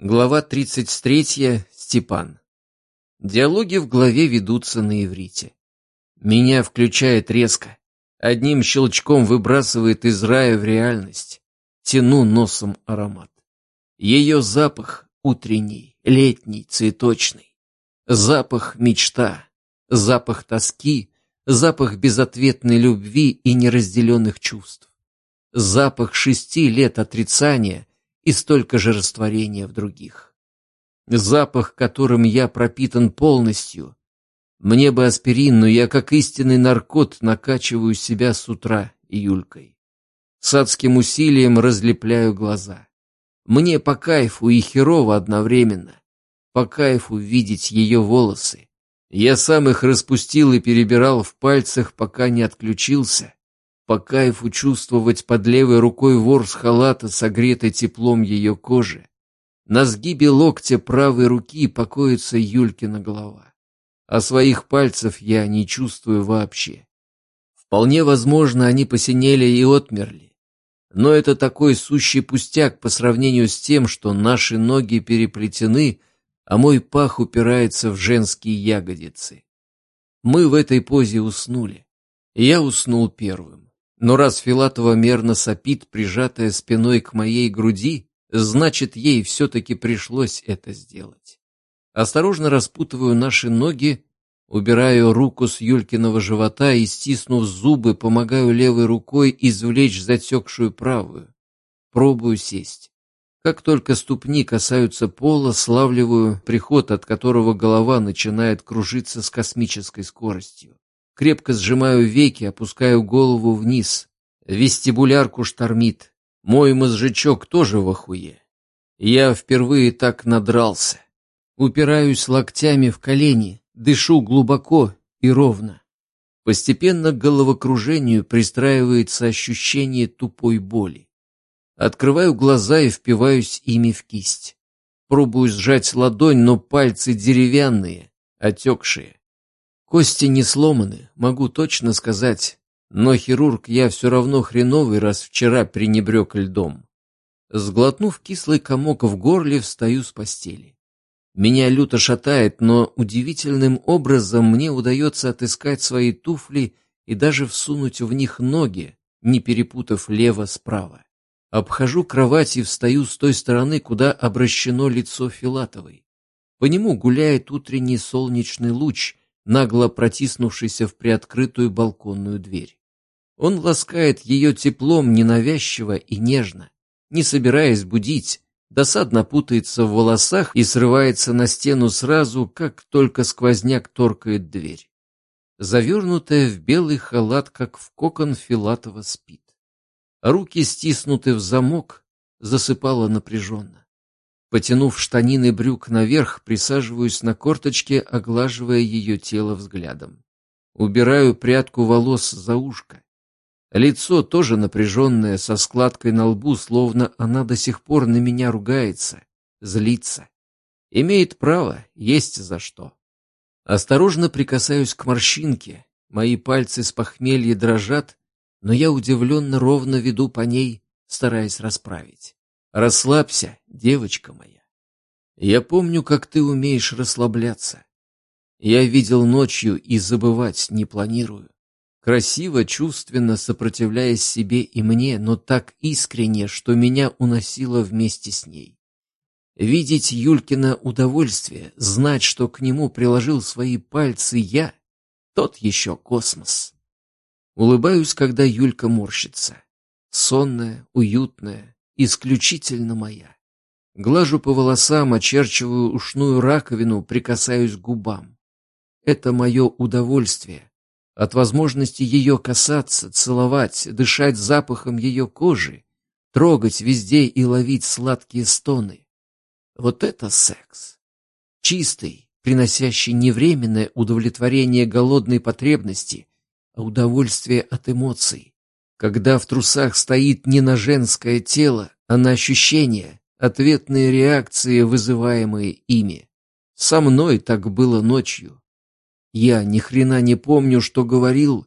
Глава 33. Степан. Диалоги в главе ведутся на иврите. Меня включает резко. Одним щелчком выбрасывает из рая в реальность. Тяну носом аромат. Ее запах утренний, летний, цветочный. Запах мечта, запах тоски, запах безответной любви и неразделенных чувств. Запах шести лет отрицания, и столько же растворения в других. Запах, которым я пропитан полностью. Мне бы аспирин, но я, как истинный наркот, накачиваю себя с утра Юлькой. С адским усилием разлепляю глаза. Мне по кайфу и херово одновременно. По кайфу видеть ее волосы. Я сам их распустил и перебирал в пальцах, пока не отключился по кайфу чувствовать под левой рукой ворс халата, согретый теплом ее кожи. На сгибе локтя правой руки покоится Юлькина голова. А своих пальцев я не чувствую вообще. Вполне возможно, они посинели и отмерли. Но это такой сущий пустяк по сравнению с тем, что наши ноги переплетены, а мой пах упирается в женские ягодицы. Мы в этой позе уснули. Я уснул первым. Но раз Филатова мерно сопит, прижатая спиной к моей груди, значит, ей все-таки пришлось это сделать. Осторожно распутываю наши ноги, убираю руку с Юлькиного живота и, стиснув зубы, помогаю левой рукой извлечь затекшую правую. Пробую сесть. Как только ступни касаются пола, славливаю приход, от которого голова начинает кружиться с космической скоростью. Крепко сжимаю веки, опускаю голову вниз. Вестибулярку штормит. Мой мозжечок тоже в охуе. Я впервые так надрался. Упираюсь локтями в колени, дышу глубоко и ровно. Постепенно к головокружению пристраивается ощущение тупой боли. Открываю глаза и впиваюсь ими в кисть. Пробую сжать ладонь, но пальцы деревянные, отекшие. Кости не сломаны, могу точно сказать, но хирург я все равно хреновый, раз вчера пренебрег льдом. Сглотнув кислый комок в горле, встаю с постели. Меня люто шатает, но удивительным образом мне удается отыскать свои туфли и даже всунуть в них ноги, не перепутав лево-справа. Обхожу кровать и встаю с той стороны, куда обращено лицо Филатовой. По нему гуляет утренний солнечный луч, нагло протиснувшийся в приоткрытую балконную дверь. Он ласкает ее теплом ненавязчиво и нежно, не собираясь будить, досадно путается в волосах и срывается на стену сразу, как только сквозняк торкает дверь. Завернутая в белый халат, как в кокон Филатова спит. Руки стиснуты в замок, засыпала напряженно. Потянув штанины брюк наверх, присаживаюсь на корточке, оглаживая ее тело взглядом. Убираю прядку волос за ушко. Лицо тоже напряженное, со складкой на лбу, словно она до сих пор на меня ругается, злится. Имеет право, есть за что. Осторожно прикасаюсь к морщинке, мои пальцы с похмелья дрожат, но я удивленно ровно веду по ней, стараясь расправить. Расслабься, девочка моя. Я помню, как ты умеешь расслабляться. Я видел ночью и забывать не планирую. Красиво, чувственно сопротивляясь себе и мне, но так искренне, что меня уносило вместе с ней. Видеть Юлькина удовольствие, знать, что к нему приложил свои пальцы я, тот еще космос. Улыбаюсь, когда Юлька морщится. Сонная, уютная, исключительно моя. Глажу по волосам, очерчиваю ушную раковину, прикасаюсь к губам. Это мое удовольствие. От возможности ее касаться, целовать, дышать запахом ее кожи, трогать везде и ловить сладкие стоны. Вот это секс. Чистый, приносящий не временное удовлетворение голодной потребности, а удовольствие от эмоций, когда в трусах стоит не на женское тело, а на ощущения, ответные реакции, вызываемые ими. Со мной так было ночью. Я ни хрена не помню, что говорил,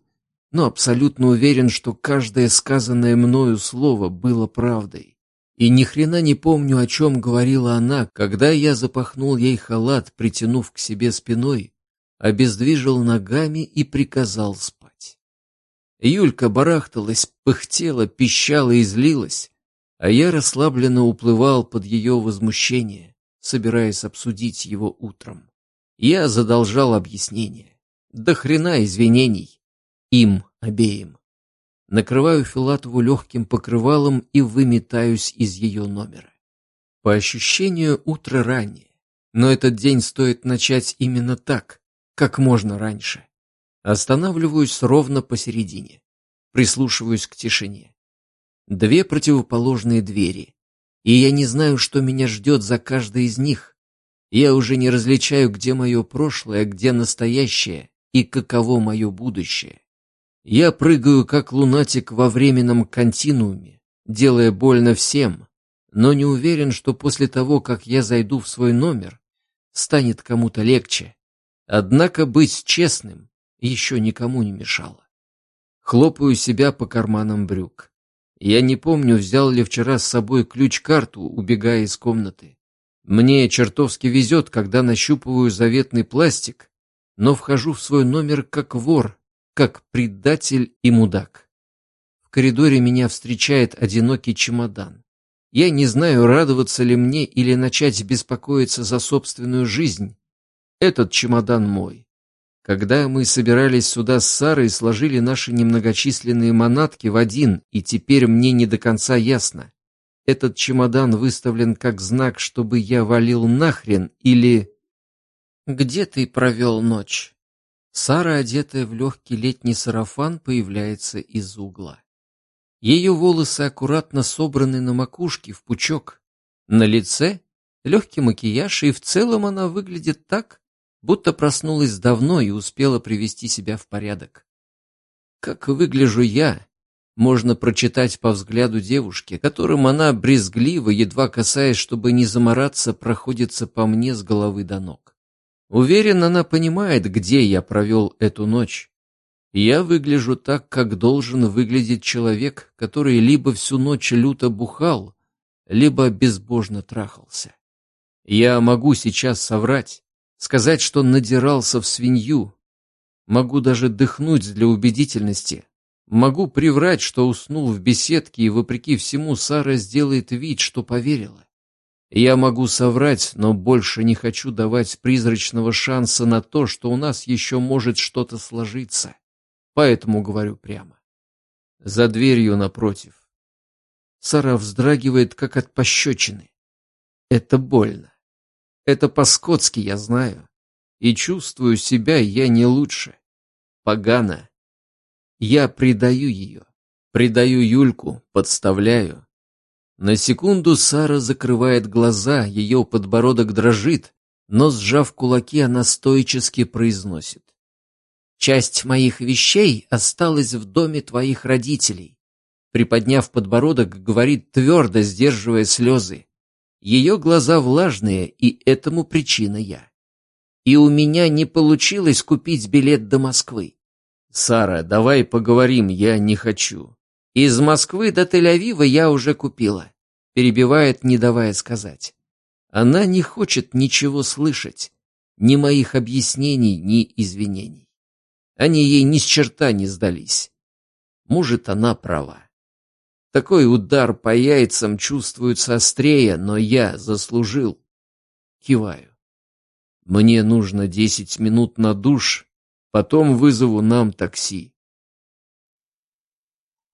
но абсолютно уверен, что каждое сказанное мною слово было правдой. И ни хрена не помню, о чем говорила она, когда я запахнул ей халат, притянув к себе спиной, обездвижил ногами и приказал спать. Юлька барахталась, пыхтела, пищала и злилась, а я расслабленно уплывал под ее возмущение, собираясь обсудить его утром. Я задолжал объяснение. До хрена извинений. Им обеим. Накрываю Филатову легким покрывалом и выметаюсь из ее номера. По ощущению, утро раннее. Но этот день стоит начать именно так, как можно раньше. Останавливаюсь ровно посередине. Прислушиваюсь к тишине. Две противоположные двери. И я не знаю, что меня ждет за каждой из них. Я уже не различаю, где мое прошлое, где настоящее и каково мое будущее. Я прыгаю, как лунатик во временном континууме, делая больно всем, но не уверен, что после того, как я зайду в свой номер, станет кому-то легче. Однако быть честным еще никому не мешало. Хлопаю себя по карманам брюк. Я не помню, взял ли вчера с собой ключ-карту, убегая из комнаты. Мне чертовски везет, когда нащупываю заветный пластик, но вхожу в свой номер как вор, как предатель и мудак. В коридоре меня встречает одинокий чемодан. Я не знаю, радоваться ли мне или начать беспокоиться за собственную жизнь. Этот чемодан мой. Когда мы собирались сюда с Сарой, сложили наши немногочисленные манатки в один, и теперь мне не до конца ясно, этот чемодан выставлен как знак, чтобы я валил нахрен или... Где ты провел ночь? Сара, одетая в легкий летний сарафан, появляется из угла. Ее волосы аккуратно собраны на макушке в пучок. На лице легкий макияж, и в целом она выглядит так, будто проснулась давно и успела привести себя в порядок. Как выгляжу я, можно прочитать по взгляду девушки, которым она брезгливо, едва касаясь, чтобы не замораться, проходится по мне с головы до ног. Уверен, она понимает, где я провел эту ночь. Я выгляжу так, как должен выглядеть человек, который либо всю ночь люто бухал, либо безбожно трахался. Я могу сейчас соврать, сказать, что надирался в свинью. Могу даже дыхнуть для убедительности, Могу приврать, что уснул в беседке, и вопреки всему Сара сделает вид, что поверила. Я могу соврать, но больше не хочу давать призрачного шанса на то, что у нас еще может что-то сложиться. Поэтому говорю прямо. За дверью напротив. Сара вздрагивает, как от пощечины. Это больно. Это по-скотски, я знаю. И чувствую себя я не лучше. Погано. Я предаю ее, предаю Юльку, подставляю. На секунду Сара закрывает глаза, ее подбородок дрожит, но, сжав кулаки, она стоически произносит. «Часть моих вещей осталась в доме твоих родителей». Приподняв подбородок, говорит твердо, сдерживая слезы. Ее глаза влажные, и этому причина я. И у меня не получилось купить билет до Москвы. «Сара, давай поговорим, я не хочу». «Из Москвы до Тель-Авива я уже купила», — перебивает, не давая сказать. Она не хочет ничего слышать, ни моих объяснений, ни извинений. Они ей ни с черта не сдались. Может, она права. Такой удар по яйцам чувствуется острее, но я заслужил. Киваю. Мне нужно десять минут на душ Потом вызову нам такси.